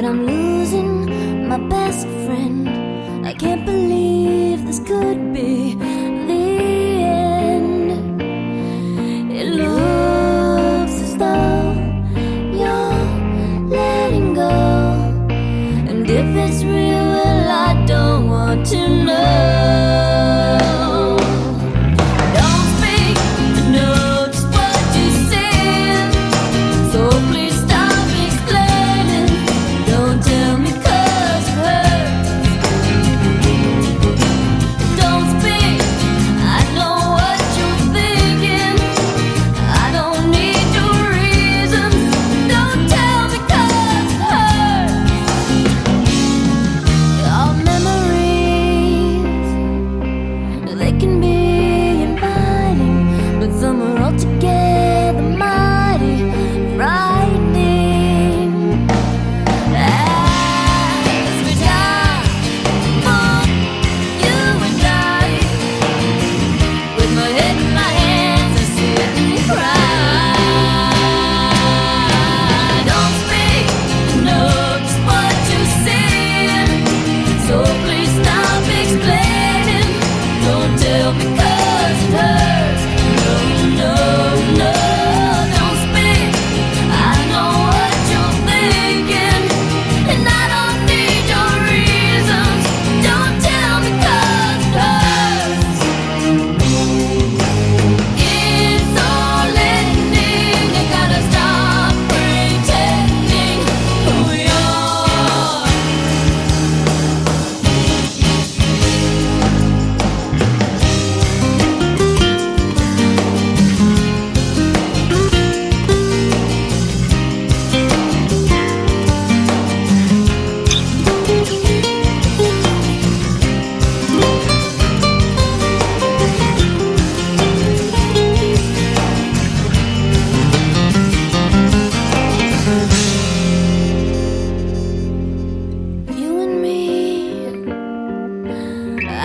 that I'm losing my best friend. I can't believe this could be.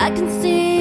I can see